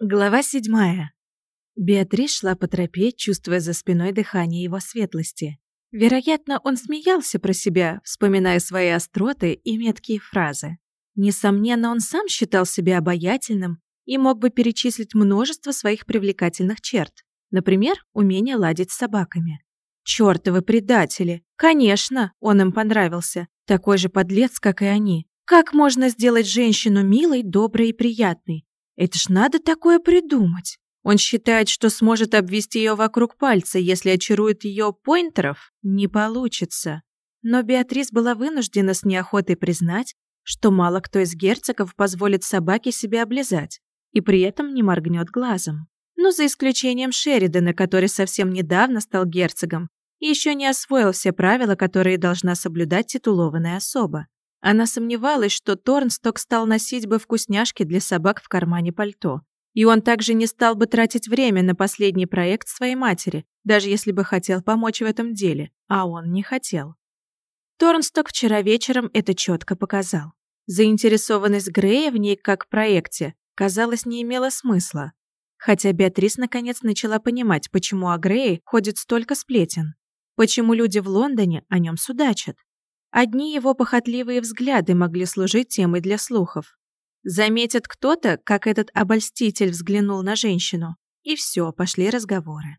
Глава седьмая. Беатрис шла по тропе, чувствуя за спиной дыхание его светлости. Вероятно, он смеялся про себя, вспоминая свои остроты и меткие фразы. Несомненно, он сам считал себя обаятельным и мог бы перечислить множество своих привлекательных черт. Например, умение ладить с собаками. Чёртовы предатели! Конечно, он им понравился. Такой же подлец, как и они. Как можно сделать женщину милой, доброй и приятной? Это ж надо такое придумать. Он считает, что сможет обвести ее вокруг пальца, если очарует ее поинтеров? Не получится. Но Беатрис была вынуждена с неохотой признать, что мало кто из герцогов позволит собаке себя облизать и при этом не моргнет глазом. Ну, за исключением Шеридана, который совсем недавно стал герцогом и еще не освоил все правила, которые должна соблюдать титулованная особа. Она сомневалась, что Торнсток стал носить бы вкусняшки для собак в кармане пальто. И он также не стал бы тратить время на последний проект своей матери, даже если бы хотел помочь в этом деле, а он не хотел. Торнсток вчера вечером это четко показал. Заинтересованность Грея в ней как в проекте, казалось, не имела смысла. Хотя Беатрис наконец начала понимать, почему о Грее ходит столько сплетен. Почему люди в Лондоне о нем судачат. Одни его похотливые взгляды могли служить темой для слухов. Заметит кто-то, как этот обольститель взглянул на женщину, и все, пошли разговоры.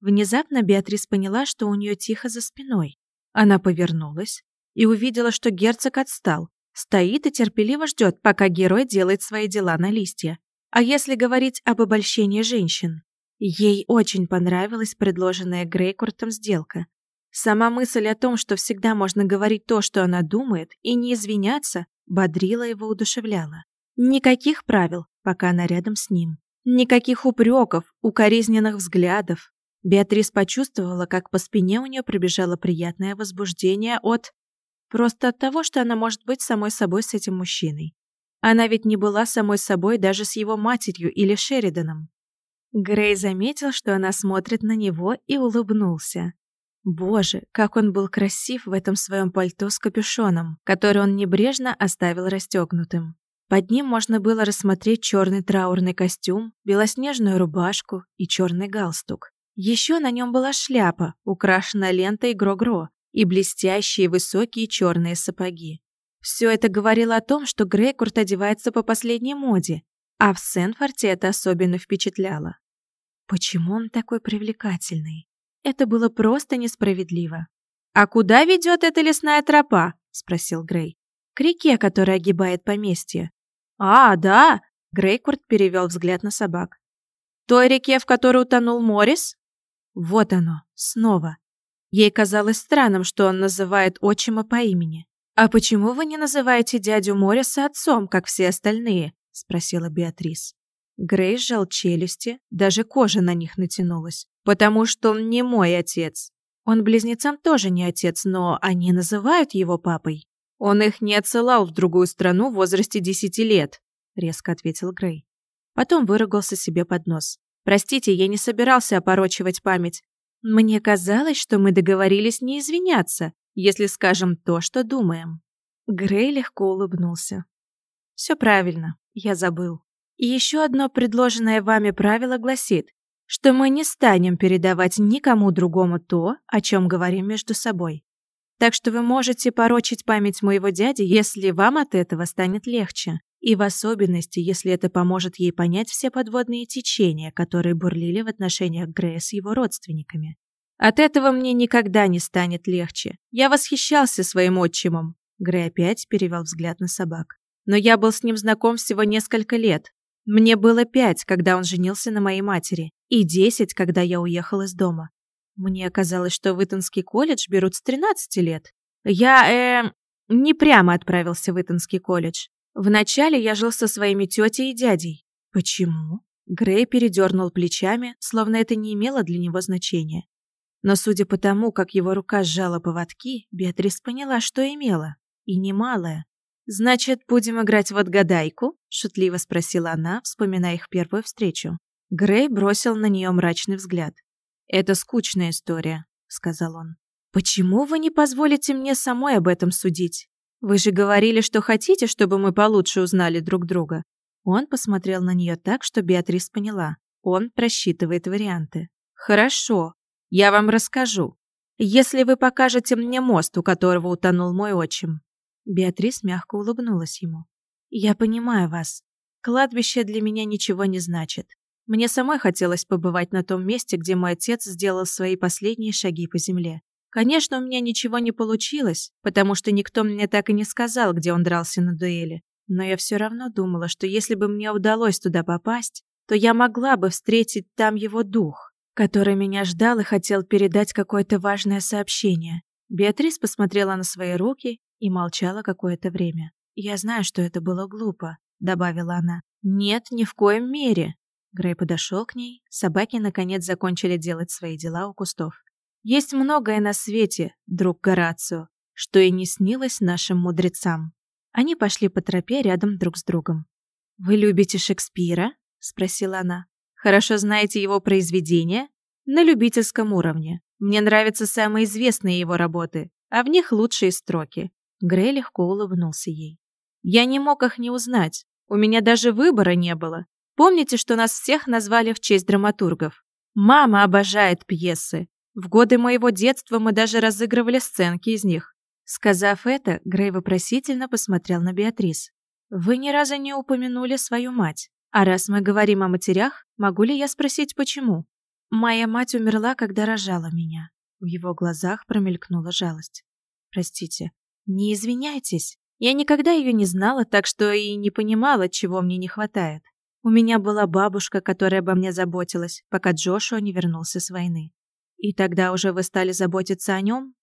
Внезапно Беатрис поняла, что у нее тихо за спиной. Она повернулась и увидела, что герцог отстал, стоит и терпеливо ждет, пока герой делает свои дела на листья. А если говорить об обольщении женщин? Ей очень понравилась предложенная Грейкуртом сделка. Сама мысль о том, что всегда можно говорить то, что она думает, и не извиняться, бодрила его удушевляла. Никаких правил, пока она рядом с ним. Никаких упреков, укоризненных взглядов. Беатрис почувствовала, как по спине у нее пробежало приятное возбуждение от... Просто от того, что она может быть самой собой с этим мужчиной. Она ведь не была самой собой даже с его матерью или Шериданом. Грей заметил, что она смотрит на него и улыбнулся. Боже, как он был красив в этом своем пальто с капюшоном, который он небрежно оставил расстегнутым. Под ним можно было рассмотреть черный траурный костюм, белоснежную рубашку и черный галстук. Еще на нем была шляпа, украшенная лентой гро-гро, и блестящие высокие черные сапоги. Все это говорило о том, что Грейкурт одевается по последней моде, а в Сенфорте это особенно впечатляло. Почему он такой привлекательный? Это было просто несправедливо. «А куда ведет эта лесная тропа?» – спросил Грей. «К реке, которая огибает поместье». «А, да!» – Грейкурт перевел взгляд на собак. «Той реке, в которой утонул Морис?» Вот оно, снова. Ей казалось странным, что он называет отчима по имени. «А почему вы не называете дядю Морриса отцом, как все остальные?» – спросила Беатрис. Грей сжал челюсти, даже кожа на них натянулась. «Потому что он не мой отец. Он близнецам тоже не отец, но они называют его папой. Он их не отсылал в другую страну в возрасте десяти лет», — резко ответил Грей. Потом выругался себе под нос. «Простите, я не собирался опорочивать память. Мне казалось, что мы договорились не извиняться, если скажем то, что думаем». Грей легко улыбнулся. «Все правильно, я забыл». И еще одно предложенное вами правило гласит, что мы не станем передавать никому другому то, о чем говорим между собой. Так что вы можете порочить память моего дяди, если вам от этого станет легче, и в особенности, если это поможет ей понять все подводные течения, которые бурлили в отношениях Грея с его родственниками. От этого мне никогда не станет легче. Я восхищался своим отчимом. Грей опять перевел взгляд на собак. Но я был с ним знаком всего несколько лет, мне было пять, когда он женился на моей матери, и десять, когда я уехал из дома. Мне казалось, что в Итонский колледж берут с 13 лет. Я, э, не прямо отправился в Итонский колледж. Вначале я жил со своими тетей и дядей. Почему? Грей передернул плечами, словно это не имело для него значения. Но судя по тому, как его рука сжала поводки, Беатрис поняла, что имела. И немалое. «Значит, будем играть в отгадайку?» – шутливо спросила она, вспоминая их первую встречу. Грей бросил на нее мрачный взгляд. «Это скучная история», – сказал он. «Почему вы не позволите мне самой об этом судить? Вы же говорили, что хотите, чтобы мы получше узнали друг друга. Он посмотрел на нее так, что Беатрис поняла. Он просчитывает варианты. «Хорошо, я вам расскажу. Если вы покажете мне мост, у которого утонул мой отчим». Беатрис мягко улыбнулась ему. «Я понимаю вас. Кладбище для меня ничего не значит. Мне самой хотелось побывать на том месте, где мой отец сделал свои последние шаги по земле. Конечно, у меня ничего не получилось, потому что никто мне так и не сказал, где он дрался на дуэли. Но я все равно думала, что если бы мне удалось туда попасть, то я могла бы встретить там его дух, который меня ждал и хотел передать какое-то важное сообщение. Беатрис посмотрела на свои руки и молчала какое-то время. «Я знаю, что это было глупо», — добавила она. «Нет, ни в коем мере. Грей подошел к ней. Собаки наконец закончили делать свои дела у кустов. Есть многое на свете, друг Горацио, что и не снилось нашим мудрецам. Они пошли по тропе рядом друг с другом. «Вы любите Шекспира?» – спросила она. «Хорошо знаете его произведения?» «На любительском уровне. Мне нравятся самые известные его работы, а в них лучшие строки». Грей легко улыбнулся ей. «Я не мог их не узнать. У меня даже выбора не было. Помните, что нас всех назвали в честь драматургов? Мама обожает пьесы. В годы моего детства мы даже разыгрывали сценки из них. Сказав это, Грей вопросительно посмотрел на Беатрис. Вы ни разу не упомянули свою мать. А раз мы говорим о матерях, могу ли я спросить, почему? Моя мать умерла, когда рожала меня. В его глазах промелькнула жалость. Простите. Не извиняйтесь. Я никогда ее не знала, так что и не понимала, чего мне не хватает. У меня была бабушка, которая обо мне заботилась, пока Джошуа не вернулся с войны. И тогда уже вы стали заботиться о нем?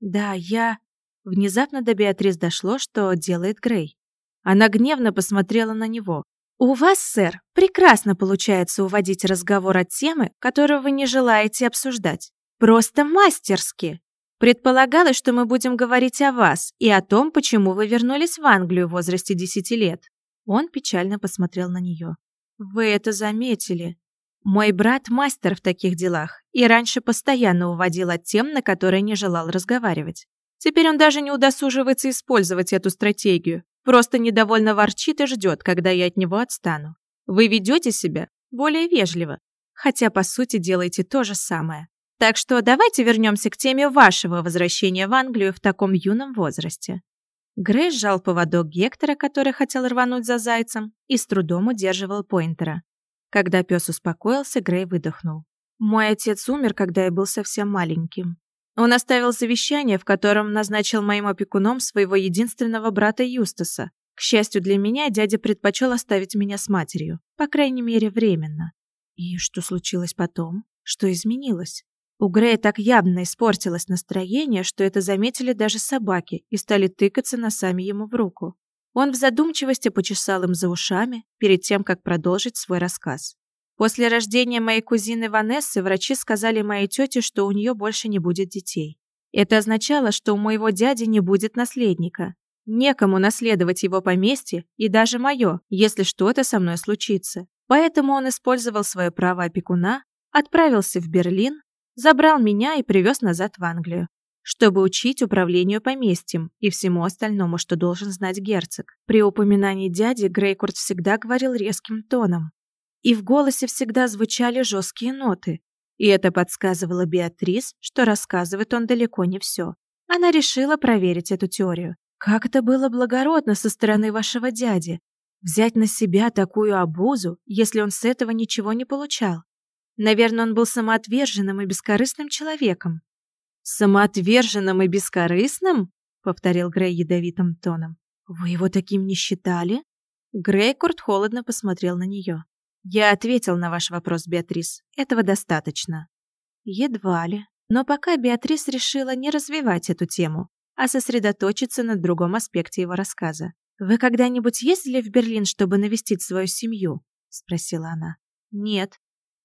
Да, я... Внезапно до Беатрис дошло, что делает Грей. Она гневно посмотрела на него. «У вас, сэр, прекрасно получается уводить разговор от темы, которую вы не желаете обсуждать. Просто мастерски. Предполагалось, что мы будем говорить о вас и о том, почему вы вернулись в Англию в возрасте десяти лет». Он печально посмотрел на нее. Вы это заметили. Мой брат мастер в таких делах и раньше постоянно уводил от тем, на которые не желал разговаривать. Теперь он даже не удосуживается использовать эту стратегию, просто недовольно ворчит и ждет, когда я от него отстану. Вы ведете себя более вежливо, хотя по сути делаете то же самое. Так что давайте вернемся к теме вашего возвращения в Англию в таком юном возрасте. Грей сжал поводок Гектора, который хотел рвануть за зайцем, и с трудом удерживал Пойнтера. Когда пес успокоился, Грей выдохнул. «Мой отец умер, когда я был совсем маленьким. Он оставил завещание, в котором назначил моим опекуном своего единственного брата Юстаса. К счастью для меня, дядя предпочел оставить меня с матерью, по крайней мере, временно. И что случилось потом? Что изменилось? У Грея так явно испортилось настроение, что это заметили даже собаки и стали тыкаться носами ему в руку. Он в задумчивости почесал им за ушами перед тем, как продолжить свой рассказ. После рождения моей кузины Ванессы врачи сказали моей тете, что у нее больше не будет детей. Это означало, что у моего дяди не будет наследника. Некому наследовать его поместье и даже мое, если что-то со мной случится. Поэтому он использовал свое право опекуна, отправился в Берлин забрал меня и привез назад в Англию, чтобы учить управлению поместьем и всему остальному, что должен знать герцог. При упоминании дяди Грейкорд всегда говорил резким тоном, и в голосе всегда звучали жесткие ноты. И это подсказывало Беатрис, что рассказывает он далеко не все. Она решила проверить эту теорию. Как это было благородно со стороны вашего дяди взять на себя такую обузу, если он с этого ничего не получал. Наверное, он был самоотверженным и бескорыстным человеком. «Самоотверженным и бескорыстным?» — повторил Грей ядовитым тоном. «Вы его таким не считали?» Грейкорт холодно посмотрел на нее. «Я ответил на ваш вопрос, Беатрис. Этого достаточно». Едва ли. Но пока Беатрис решила не развивать эту тему, а сосредоточиться на другом аспекте его рассказа. «Вы когда-нибудь ездили в Берлин, чтобы навестить свою семью?» — спросила она. «Нет»,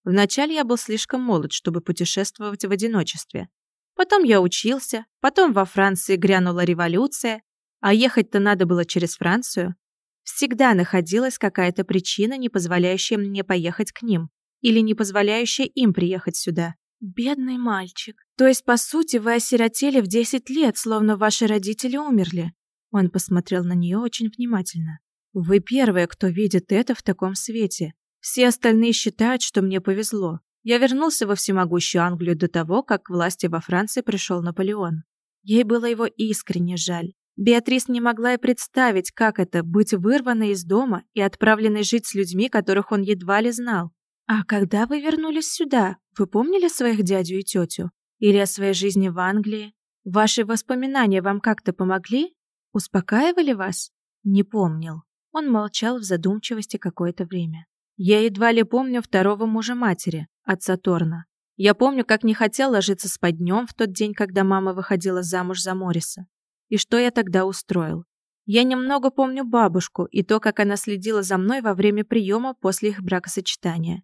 Вначале я был слишком молод, чтобы путешествовать в одиночестве. Потом я учился, потом во Франции грянула революция, а ехать-то надо было через Францию. Всегда находилась какая-то причина, не позволяющая мне поехать к ним, или не позволяющая им приехать сюда. Бедный мальчик. То есть, по сути, вы осиротели в 10 лет, словно ваши родители умерли. Он посмотрел на нее очень внимательно. Вы первая, кто видит это в таком свете. Все остальные считают, что мне повезло. Я вернулся во всемогущую Англию до того, как к власти во Франции пришел Наполеон. Ей было его искренне жаль. Беатрис не могла и представить, как это – быть вырванной из дома и отправленной жить с людьми, которых он едва ли знал. «А когда вы вернулись сюда, вы помнили своих дядю и тетю? Или о своей жизни в Англии? Ваши воспоминания вам как-то помогли? Успокаивали вас?» Не помнил. Он молчал в задумчивости какое-то время. Я едва ли помню второго мужа матери, отца Торна. Я помню, как не хотел ложиться спать днем в тот день, когда мама выходила замуж за Мориса. И что я тогда устроил. Я немного помню бабушку и то, как она следила за мной во время приема после их бракосочетания.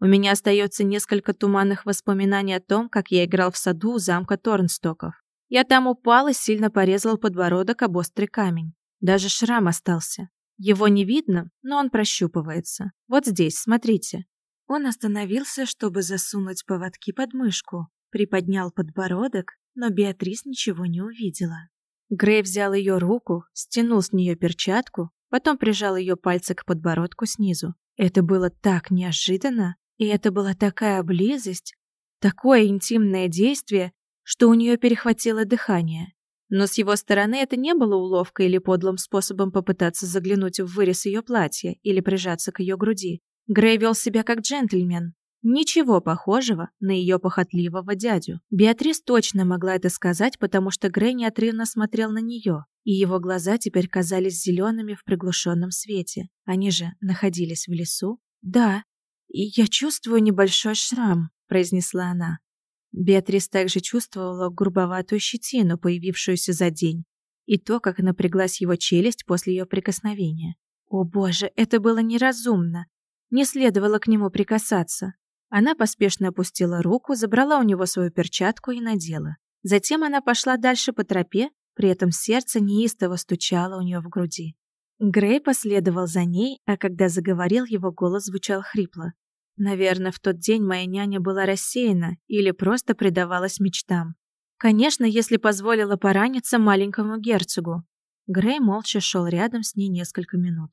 У меня остается несколько туманных воспоминаний о том, как я играл в саду у замка Торнстоков. Я там упал и сильно порезал подбородок об острый камень. Даже шрам остался. Его не видно, но он прощупывается. Вот здесь, смотрите. Он остановился, чтобы засунуть поводки под мышку, приподнял подбородок, но Беатрис ничего не увидела. Грей взял ее руку, стянул с нее перчатку, потом прижал ее пальцы к подбородку снизу. Это было так неожиданно, и это была такая близость, такое интимное действие, что у нее перехватило дыхание. Но с его стороны это не было уловкой или подлым способом попытаться заглянуть в вырез ее платья или прижаться к ее груди. Грей вел себя как джентльмен. Ничего похожего на ее похотливого дядю. Беатрис точно могла это сказать, потому что Грей неотрывно смотрел на нее, и его глаза теперь казались зелеными в приглушенном свете. Они же находились в лесу. «Да, и я чувствую небольшой шрам», — произнесла она. Беатрис также чувствовала грубоватую щетину, появившуюся за день, и то, как напряглась его челюсть после ее прикосновения. О боже, это было неразумно. Не следовало к нему прикасаться. Она поспешно опустила руку, забрала у него свою перчатку и надела. Затем она пошла дальше по тропе, при этом сердце неистово стучало у нее в груди. Грей последовал за ней, а когда заговорил, его голос звучал хрипло. Наверное, в тот день моя няня была рассеяна или просто предавалась мечтам. Конечно, если позволила пораниться маленькому герцогу. Грей молча шел рядом с ней несколько минут.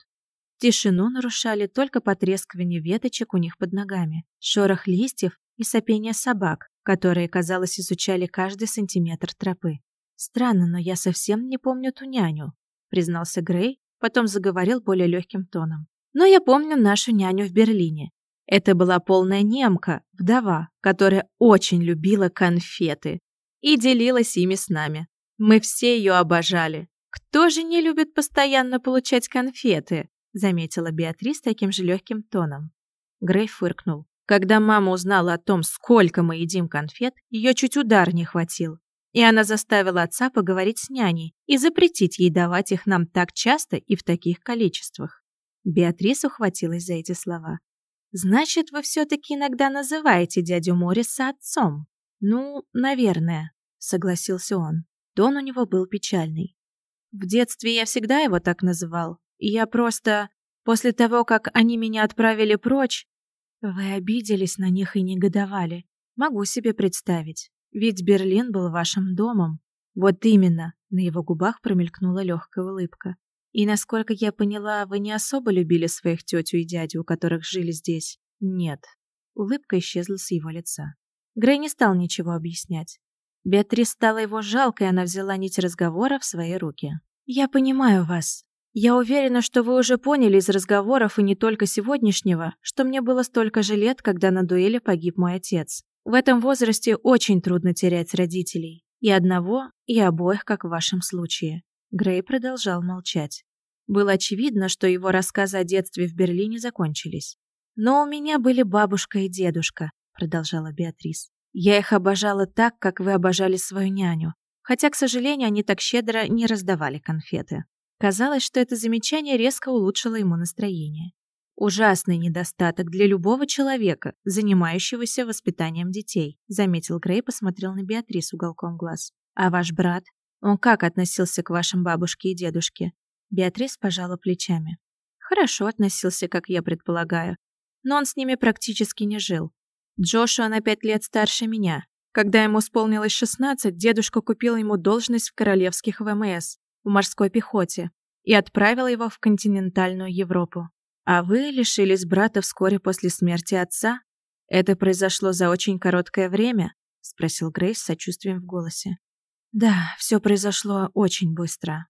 Тишину нарушали только потрескивание веточек у них под ногами, шорох листьев и сопение собак, которые, казалось, изучали каждый сантиметр тропы. «Странно, но я совсем не помню ту няню», — признался Грей, потом заговорил более легким тоном. «Но я помню нашу няню в Берлине. Это была полная немка, вдова, которая очень любила конфеты и делилась ими с нами. Мы все ее обожали. Кто же не любит постоянно получать конфеты? заметила Беатрис таким же легким тоном. Грей фыркнул. Когда мама узнала о том, сколько мы едим конфет, ее чуть удар не хватил. И она заставила отца поговорить с няней и запретить ей давать их нам так часто и в таких количествах. Беатрис ухватилась за эти слова. «Значит, вы все-таки иногда называете дядю Морриса отцом?» «Ну, наверное», — согласился он. Тон у него был печальный. «В детстве я всегда его так называл, я просто... После того, как они меня отправили прочь... Вы обиделись на них и негодовали. Могу себе представить. Ведь Берлин был вашим домом. Вот именно. На его губах промелькнула легкая улыбка. И, насколько я поняла, вы не особо любили своих тетю и дядю, у которых жили здесь? Нет. Улыбка исчезла с его лица. Грей не стал ничего объяснять. Беатрис стала его жалко, и она взяла нить разговора в свои руки. «Я понимаю вас. Я уверена, что вы уже поняли из разговоров и не только сегодняшнего, что мне было столько же лет, когда на дуэли погиб мой отец. В этом возрасте очень трудно терять родителей. И одного, и обоих, как в вашем случае. Грей продолжал молчать. Было очевидно, что его рассказы о детстве в Берлине закончились. «Но у меня были бабушка и дедушка», — продолжала Беатрис. «Я их обожала так, как вы обожали свою няню, хотя, к сожалению, они так щедро не раздавали конфеты». Казалось, что это замечание резко улучшило ему настроение. Ужасный недостаток для любого человека, занимающегося воспитанием детей, заметил Грей, посмотрел на Беатрис уголком глаз. А ваш брат? Он как относился к вашим бабушке и дедушке? Беатрис пожала плечами. Хорошо относился, как я предполагаю. Но он с ними практически не жил. Джошуа на пять лет старше меня. Когда ему исполнилось 16, дедушка купил ему должность в королевских ВМС в морской пехоте. и отправил его в континентальную Европу. А вы лишились брата вскоре после смерти отца? Это произошло за очень короткое время? спросил Грейс с сочувствием в голосе. Да, все произошло очень быстро.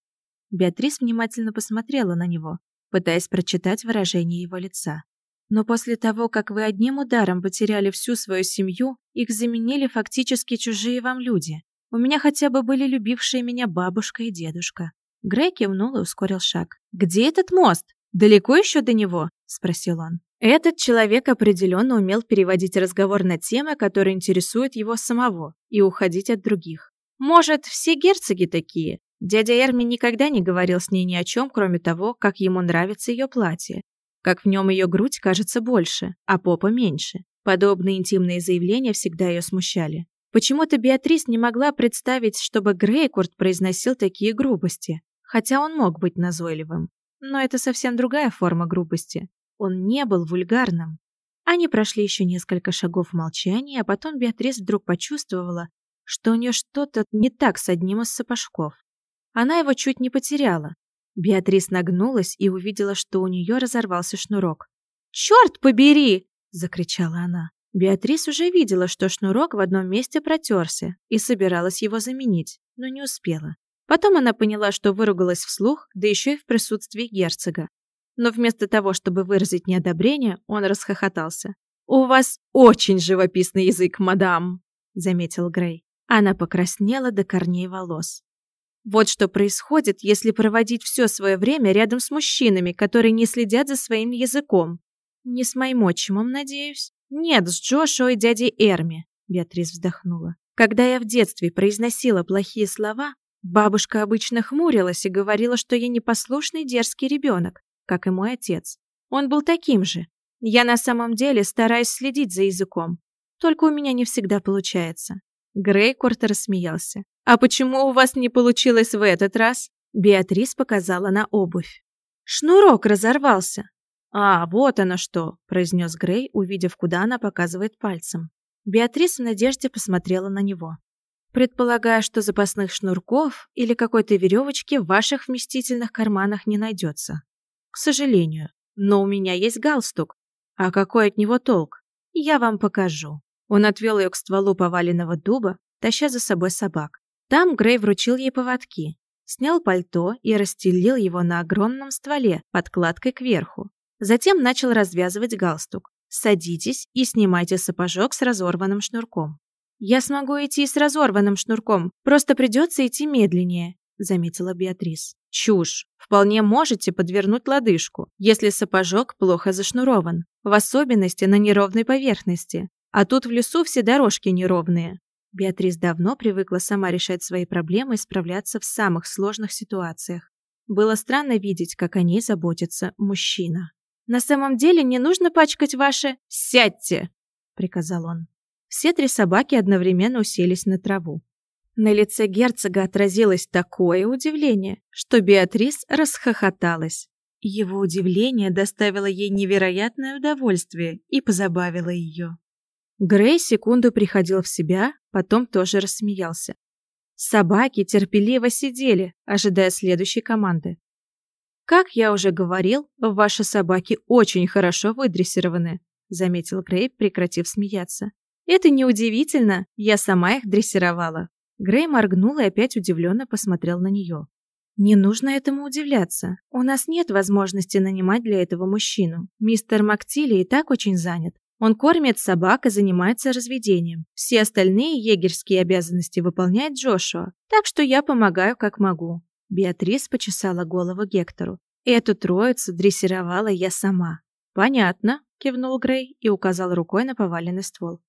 Беатрис внимательно посмотрела на него, пытаясь прочитать выражение его лица. Но после того, как вы одним ударом потеряли всю свою семью, их заменили фактически чужие вам люди. У меня хотя бы были любившие меня бабушка и дедушка. Грей кивнул и ускорил шаг. «Где этот мост? Далеко еще до него?» – спросил он. Этот человек определенно умел переводить разговор на темы, которые интересуют его самого, и уходить от других. Может, все герцоги такие? Дядя Эрми никогда не говорил с ней ни о чем, кроме того, как ему нравится ее платье, как в нем ее грудь кажется больше, а попа меньше. Подобные интимные заявления всегда ее смущали. Почему-то Беатрис не могла представить, чтобы Грейкурт произносил такие грубости, хотя он мог быть назойливым. Но это совсем другая форма грубости. Он не был вульгарным. Они прошли еще несколько шагов в молчании, а потом Беатрис вдруг почувствовала, что у нее что-то не так с одним из сапожков. Она его чуть не потеряла, Беатрис нагнулась и увидела, что у нее разорвался шнурок. «Черт побери!» – закричала она. Беатрис уже видела, что шнурок в одном месте протерся и собиралась его заменить, но не успела. Потом она поняла, что выругалась вслух, да еще и в присутствии герцога. Но вместо того, чтобы выразить неодобрение, он расхохотался. «У вас очень живописный язык, мадам!» – заметил Грей. Она покраснела до корней волос. Вот что происходит, если проводить все свое время рядом с мужчинами, которые не следят за своим языком. Не с моим отчимом, надеюсь? Нет, с Джошуа и дядей Эрми, Беатрис вздохнула. Когда я в детстве произносила плохие слова, бабушка обычно хмурилась и говорила, что я непослушный дерзкий ребенок, как и мой отец. Он был таким же. Я на самом деле стараюсь следить за языком. Только у меня не всегда получается. Грейкорт рассмеялся. «А почему у вас не получилось в этот раз?» Беатрис показала на обувь. «Шнурок разорвался». «А, вот оно что», – произнес Грей, увидев, куда она показывает пальцем. Беатрис в надежде посмотрела на него. «Предполагаю, что запасных шнурков или какой-то веревочки в ваших вместительных карманах не найдется. К сожалению. Но у меня есть галстук. А какой от него толк? Я вам покажу». Он отвел ее к стволу поваленного дуба, таща за собой собак. Там Грей вручил ей поводки, снял пальто и расстелил его на огромном стволе, подкладкой кверху. Затем начал развязывать галстук. «Садитесь и снимайте сапожок с разорванным шнурком». «Я смогу идти с разорванным шнурком, просто придется идти медленнее», заметила Беатрис. «Чушь. Вполне можете подвернуть лодыжку, если сапожок плохо зашнурован, в особенности на неровной поверхности. А тут в лесу все дорожки неровные. Беатрис давно привыкла сама решать свои проблемы и справляться в самых сложных ситуациях. Было странно видеть, как о ней заботится мужчина. «На самом деле не нужно пачкать ваше... Сядьте!» — приказал он. Все три собаки одновременно уселись на траву. На лице герцога отразилось такое удивление, что Беатрис расхохоталась. Его удивление доставило ей невероятное удовольствие и позабавило ее. Грей секунду приходил в себя, потом тоже рассмеялся. Собаки терпеливо сидели, ожидая следующей команды. «Как я уже говорил, ваши собаки очень хорошо выдрессированы», заметил Грей, прекратив смеяться. «Это неудивительно, я сама их дрессировала». Грей моргнул и опять удивленно посмотрел на нее. «Не нужно этому удивляться. У нас нет возможности нанимать для этого мужчину. Мистер Мактили и так очень занят. Он кормит собак и занимается разведением. Все остальные егерские обязанности выполняет Джошуа, так что я помогаю как могу. Беатрис почесала голову Гектору. Эту троицу дрессировала я сама. Понятно, кивнул Грей и указал рукой на поваленный ствол.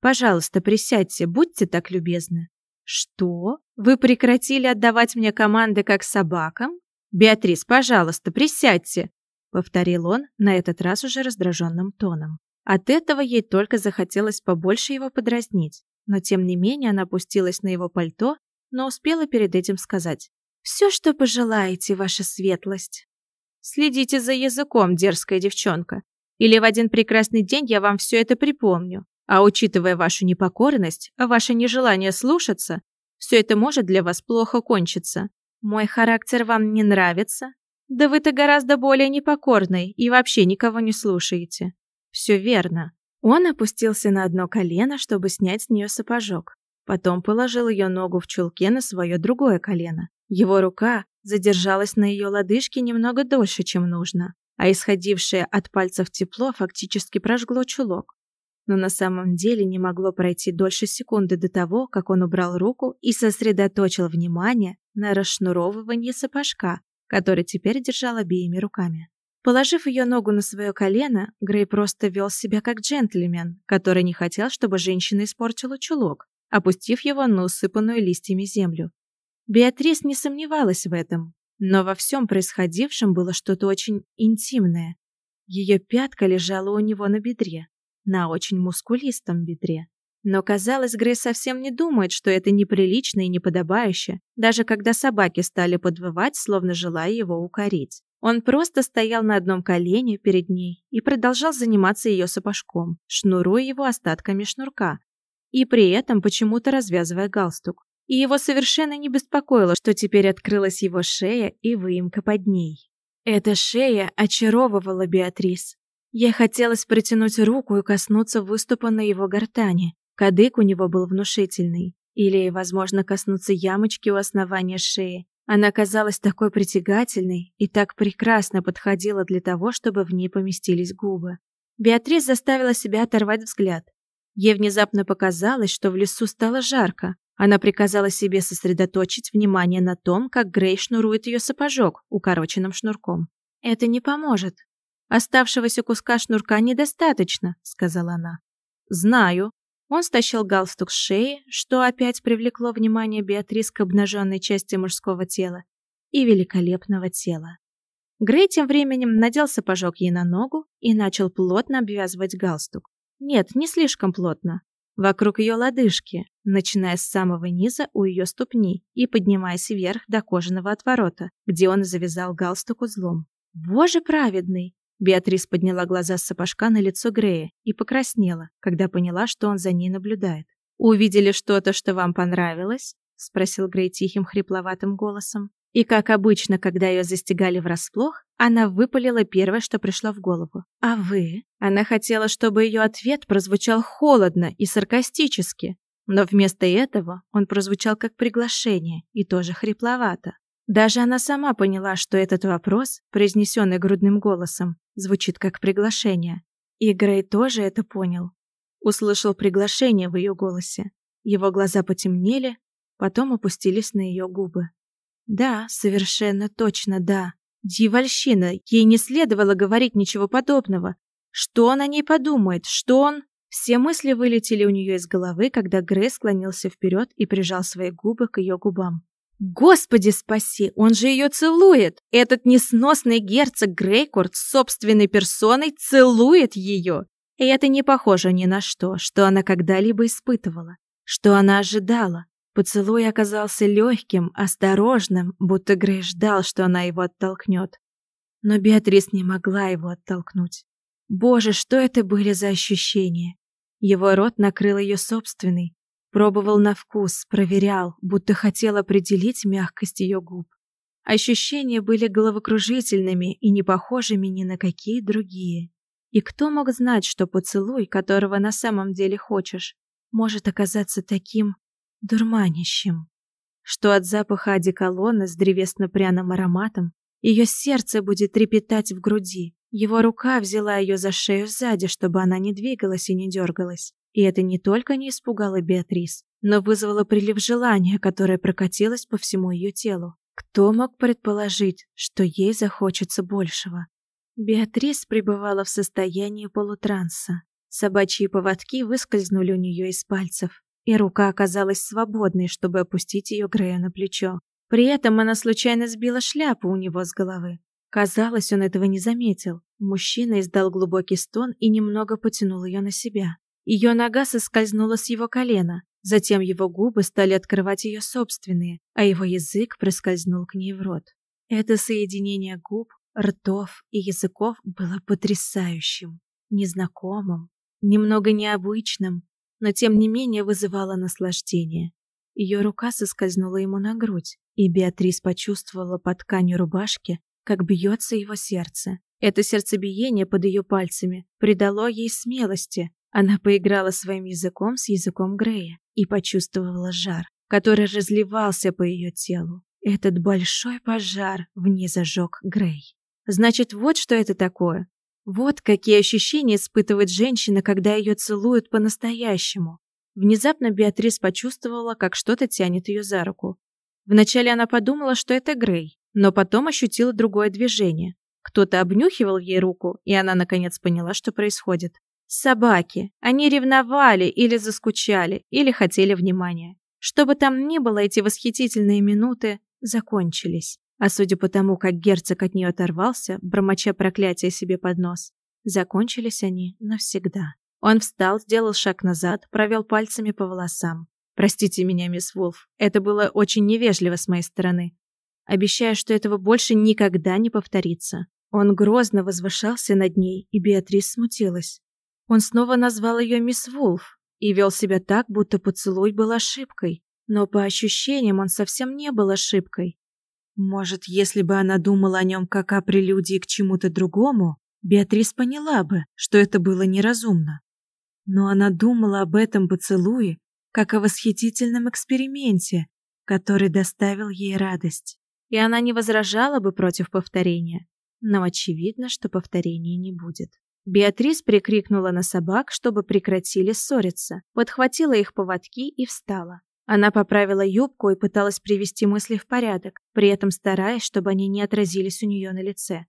Пожалуйста, присядьте, будьте так любезны. Что? Вы прекратили отдавать мне команды как собакам? Беатрис, пожалуйста, присядьте, повторил он на этот раз уже раздраженным тоном. От этого ей только захотелось побольше его подразнить, но тем не менее она опустилась на его пальто, но успела перед этим сказать «Все, что пожелаете, ваша светлость». «Следите за языком, дерзкая девчонка, или в один прекрасный день я вам все это припомню. А учитывая вашу непокорность, ваше нежелание слушаться, все это может для вас плохо кончиться. Мой характер вам не нравится? Да вы-то гораздо более непокорный и вообще никого не слушаете. Все верно. Он опустился на одно колено, чтобы снять с нее сапожок. Потом положил ее ногу в чулке на свое другое колено. Его рука задержалась на ее лодыжке немного дольше, чем нужно, а исходившее от пальцев тепло фактически прожгло чулок. Но на самом деле не могло пройти дольше секунды до того, как он убрал руку и сосредоточил внимание на расшнуровывании сапожка, который теперь держал обеими руками. Положив ее ногу на свое колено, Грей просто вел себя как джентльмен, который не хотел, чтобы женщина испортила чулок, опустив его на усыпанную листьями землю. Беатрис не сомневалась в этом, но во всем происходившем было что-то очень интимное. Ее пятка лежала у него на бедре, на очень мускулистом бедре. Но казалось, Грей совсем не думает, что это неприлично и неподобающе, даже когда собаки стали подвывать, словно желая его укорить. Он просто стоял на одном колене перед ней и продолжал заниматься ее сапожком, шнуруя его остатками шнурка, и при этом почему-то развязывая галстук. И его совершенно не беспокоило, что теперь открылась его шея и выемка под ней. Эта шея очаровывала Беатрис. Ей хотелось протянуть руку и коснуться выступа на его гортани. Кадык у него был внушительный. Или, возможно, коснуться ямочки у основания шеи, она казалась такой притягательной и так прекрасно подходила для того, чтобы в ней поместились губы. Беатрис заставила себя оторвать взгляд. Ей внезапно показалось, что в лесу стало жарко. Она приказала себе сосредоточить внимание на том, как Грей шнурует ее сапожок укороченным шнурком. «Это не поможет. Оставшегося куска шнурка недостаточно», — сказала она. «Знаю», он стащил галстук с шеи, что опять привлекло внимание Беатрис к обнаженной части мужского тела и великолепного тела. Грей тем временем надел сапожок ей на ногу и начал плотно обвязывать галстук. Нет, не слишком плотно. Вокруг ее лодыжки, начиная с самого низа у ее ступни и поднимаясь вверх до кожаного отворота, где он завязал галстук узлом. Боже праведный! Беатрис подняла глаза с сапожка на лицо Грея и покраснела, когда поняла, что он за ней наблюдает. «Увидели что-то, что вам понравилось?» — спросил Грей тихим хрипловатым голосом. И, как обычно, когда ее застигали врасплох, она выпалила первое, что пришло в голову. «А вы?» Она хотела, чтобы ее ответ прозвучал холодно и саркастически, но вместо этого он прозвучал как приглашение и тоже хрипловато. Даже она сама поняла, что этот вопрос, произнесенный грудным голосом, звучит как приглашение. И Грей тоже это понял. Услышал приглашение в ее голосе. Его глаза потемнели, потом опустились на ее губы. Да, совершенно точно, да. Дьявольщина, ей не следовало говорить ничего подобного. Что он о ней подумает? Что он... Все мысли вылетели у нее из головы, когда Грей склонился вперед и прижал свои губы к ее губам. Господи спаси, он же ее целует! Этот несносный герцог Грейкорт собственной персоной целует ее! И это не похоже ни на что, что она когда-либо испытывала, что она ожидала. Поцелуй оказался легким, осторожным, будто Грей ждал, что она его оттолкнет. Но Беатрис не могла его оттолкнуть. Боже, что это были за ощущения! Его рот накрыл ее собственный, Пробовал на вкус, проверял, будто хотел определить мягкость ее губ. Ощущения были головокружительными и не похожими ни на какие другие. И кто мог знать, что поцелуй, которого на самом деле хочешь, может оказаться таким дурманящим, что от запаха одеколона с древесно-пряным ароматом ее сердце будет трепетать в груди. Его рука взяла ее за шею сзади, чтобы она не двигалась и не дергалась. И это не только не испугало Беатрис, но вызвало прилив желания, которое прокатилось по всему ее телу. Кто мог предположить, что ей захочется большего? Беатрис пребывала в состоянии полутранса. Собачьи поводки выскользнули у нее из пальцев, и рука оказалась свободной, чтобы опустить ее Грею на плечо. При этом она случайно сбила шляпу у него с головы. Казалось, он этого не заметил. Мужчина издал глубокий стон и немного потянул ее на себя. Ее нога соскользнула с его колена, затем его губы стали открывать ее собственные, а его язык проскользнул к ней в рот. Это соединение губ, ртов и языков было потрясающим, незнакомым, немного необычным, но тем не менее вызывало наслаждение. Ее рука соскользнула ему на грудь, и Беатрис почувствовала под тканью рубашки как бьется его сердце. Это сердцебиение под ее пальцами придало ей смелости. Она поиграла своим языком с языком Грея и почувствовала жар, который разливался по ее телу. Этот большой пожар в ней зажег Грей. Значит, вот что это такое. Вот какие ощущения испытывает женщина, когда ее целуют по-настоящему. Внезапно Беатрис почувствовала, как что-то тянет ее за руку. Вначале она подумала, что это Грей, но потом ощутила другое движение. Кто-то обнюхивал ей руку, и она наконец поняла, что происходит. Собаки. Они ревновали или заскучали, или хотели внимания. Что бы там ни было, эти восхитительные минуты закончились. А судя по тому, как герцог от нее оторвался, бормоча проклятие себе под нос, закончились они навсегда. Он встал, сделал шаг назад, провел пальцами по волосам. «Простите меня, мисс Вулф, это было очень невежливо с моей стороны. Обещаю, что этого больше никогда не повторится». Он грозно возвышался над ней, и Беатрис смутилась. Он снова назвал ее мисс Вулф и вел себя так, будто поцелуй был ошибкой. Но по ощущениям он совсем не был ошибкой. Может, если бы она думала о нем как о прелюдии к чему-то другому, Беатрис поняла бы, что это было неразумно. Но она думала об этом поцелуе, как о восхитительном эксперименте, который доставил ей радость. И она не возражала бы против повторения. Но очевидно, что повторения не будет. Беатрис прикрикнула на собак, чтобы прекратили ссориться, подхватила их поводки и встала. Она поправила юбку и пыталась привести мысли в порядок, при этом стараясь, чтобы они не отразились у нее на лице.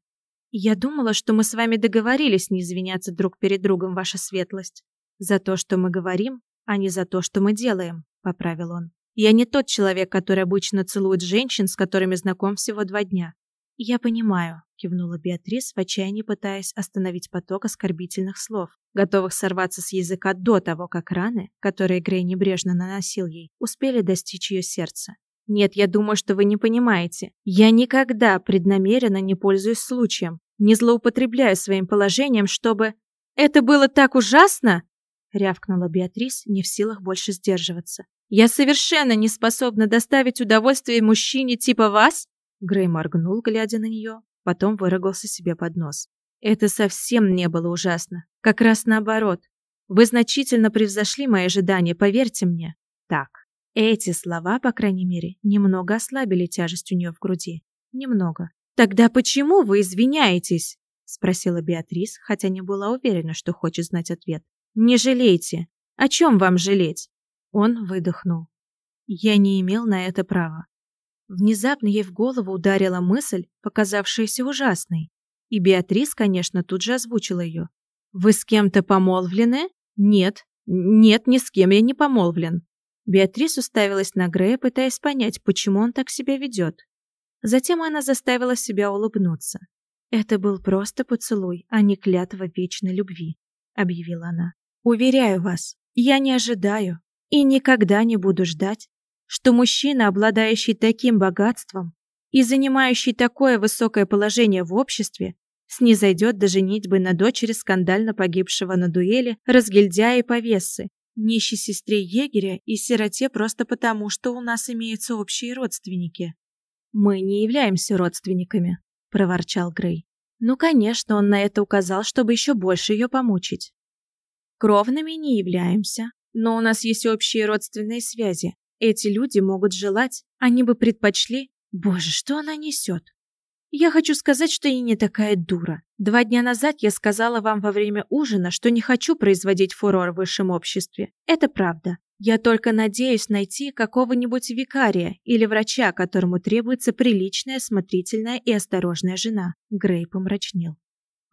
«Я думала, что мы с вами договорились не извиняться друг перед другом, ваша светлость. За то, что мы говорим, а не за то, что мы делаем, поправил он. Я не тот человек, который обычно целует женщин, с которыми знаком всего два дня. Я понимаю, кивнула Беатрис, в отчаянии пытаясь остановить поток оскорбительных слов, готовых сорваться с языка до того, как раны, которые Грей небрежно наносил ей, успели достичь ее сердца. Нет, я думаю, что вы не понимаете. Я никогда преднамеренно не пользуюсь случаем, не злоупотребляю своим положением, чтобы Это было так ужасно, рявкнула Беатрис, не в силах больше сдерживаться. Я совершенно не способна доставить удовольствие мужчине типа вас? Грей моргнул, глядя на нее, потом выругался себе под нос. Это совсем не было ужасно. Как раз наоборот. Вы значительно превзошли мои ожидания, поверьте мне. Так. Эти слова, по крайней мере, немного ослабили тяжесть у нее в груди. Немного. Тогда почему вы извиняетесь? спросила Беатрис, хотя не была уверена, что хочет знать ответ. Не жалейте. О чем вам жалеть? Он выдохнул. Я не имел на это права. Внезапно ей в голову ударила мысль, показавшаяся ужасной. И Беатрис, конечно, тут же озвучила ее. «Вы с кем-то помолвлены?» «Нет. Нет, ни с кем я не помолвлен». Беатрис уставилась на Грея, пытаясь понять, почему он так себя ведет. Затем она заставила себя улыбнуться. «Это был просто поцелуй, а не клятва вечной любви», — объявила она. Уверяю вас, я не ожидаю и никогда не буду ждать, что мужчина, обладающий таким богатством и занимающий такое высокое положение в обществе, снизойдет до женитьбы на дочери скандально погибшего на дуэли разгильдяя и повесы, нищей сестре егеря и сироте просто потому, что у нас имеются общие родственники. Мы не являемся родственниками, проворчал Грей. Ну, конечно, он на это указал, чтобы еще больше ее помучить. Кровными не являемся, но у нас есть общие родственные связи. Эти люди могут желать, они бы предпочли... Боже, что она несет? Я хочу сказать, что я не такая дура. Два дня назад я сказала вам во время ужина, что не хочу производить фурор в высшем обществе. Это правда. Я только надеюсь найти какого-нибудь викария или врача, которому требуется приличная, смотрительная и осторожная жена. Грей помрачнел.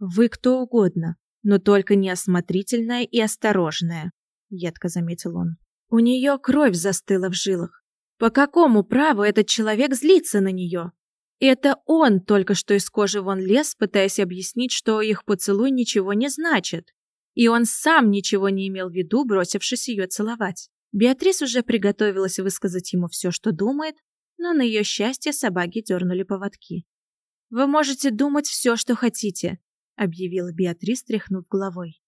Вы кто угодно, но только неосмотрительная и осторожная, едко заметил он. У нее кровь застыла в жилах. По какому праву этот человек злится на нее? Это он только что из кожи вон лез, пытаясь объяснить, что их поцелуй ничего не значит. И он сам ничего не имел в виду, бросившись ее целовать. Беатрис уже приготовилась высказать ему все, что думает, но на ее счастье собаки дернули поводки. «Вы можете думать все, что хотите, объявила Беатрис, тряхнув головой.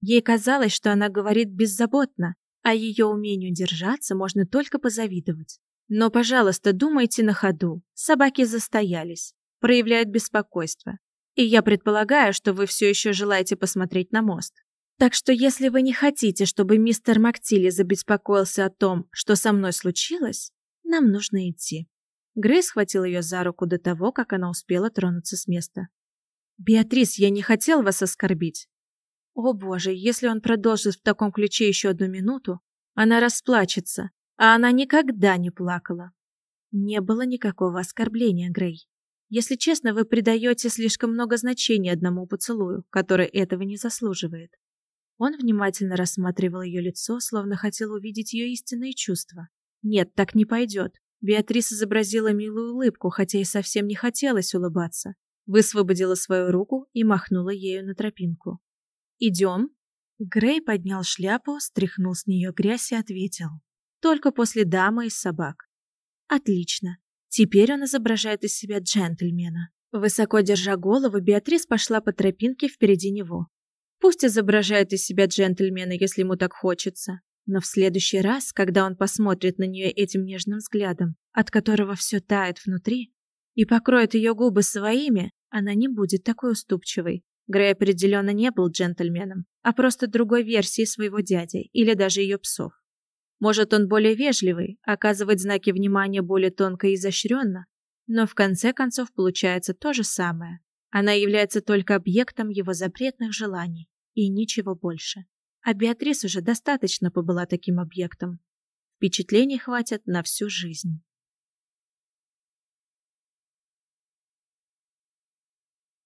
Ей казалось, что она говорит беззаботно, а ее умению держаться можно только позавидовать. Но, пожалуйста, думайте на ходу. Собаки застоялись. проявляют беспокойство. И я предполагаю, что вы все еще желаете посмотреть на мост. Так что если вы не хотите, чтобы мистер Мактили забеспокоился о том, что со мной случилось, нам нужно идти. Грейс схватил ее за руку до того, как она успела тронуться с места. «Беатрис, я не хотел вас оскорбить». О боже, если он продолжит в таком ключе еще одну минуту, она расплачется, а она никогда не плакала. Не было никакого оскорбления, Грей. Если честно, вы придаете слишком много значения одному поцелую, который этого не заслуживает. Он внимательно рассматривал ее лицо, словно хотел увидеть ее истинные чувства. Нет, так не пойдет. Беатрис изобразила милую улыбку, хотя и совсем не хотелось улыбаться. Высвободила свою руку и махнула ею на тропинку. «Идем?» Грей поднял шляпу, стряхнул с нее грязь и ответил. «Только после дамы и собак». «Отлично. Теперь он изображает из себя джентльмена». Высоко держа голову, Беатрис пошла по тропинке впереди него. Пусть изображает из себя джентльмена, если ему так хочется. Но в следующий раз, когда он посмотрит на нее этим нежным взглядом, от которого все тает внутри, и покроет ее губы своими, она не будет такой уступчивой. Грей определенно не был джентльменом, а просто другой версией своего дяди или даже ее псов. Может, он более вежливый, оказывает знаки внимания более тонко и изощренно, но в конце концов получается то же самое. Она является только объектом его запретных желаний и ничего больше. А Беатрис уже достаточно побыла таким объектом. Впечатлений хватит на всю жизнь.